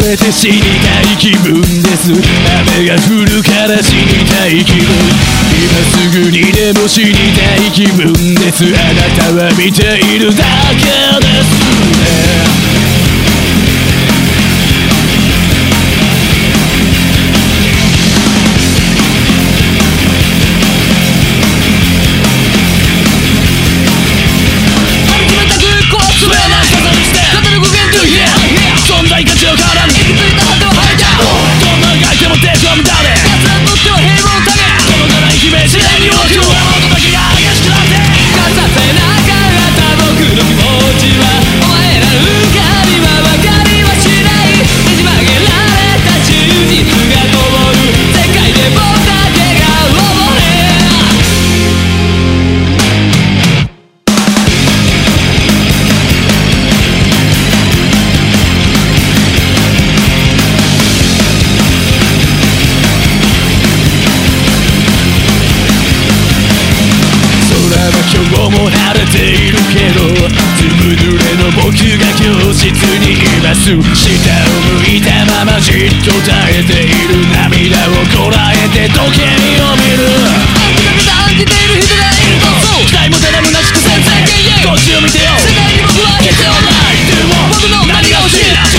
れて死にたい気分です。雨が降るから死にたい気分。今すぐにでも死にたい気分です。あなたは見ているだけです。ねずぶ濡れの僕が教室にいます下を向いたままじっと耐えている涙をこらえて時計を見る。あんたが案じている人がいると期待も誰もなしく先生こっちを見てよ。世界に僕は必要ないでも僕の何が欲しい？